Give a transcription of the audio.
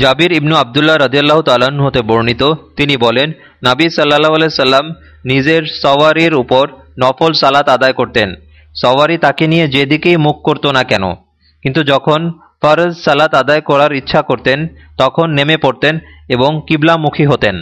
জাবির ইবনু আবদুল্লাহ রদিয়াল্লাহ তালাহ হতে বর্ণিত, তিনি বলেন, নাবী সাল্লাহ সাল্লাম নিজের সওয়ারির উপর নফল সালাত আদায় করতেন। সওয়ারি তাকে নিয়ে যেদিকেই মুখ করত না কেন। কিন্তু যখন ফরজ সালাত আদায় করার ইচ্ছা করতেন, তখন নেমে পড়তেন এবং কিবলামুখী হতেন।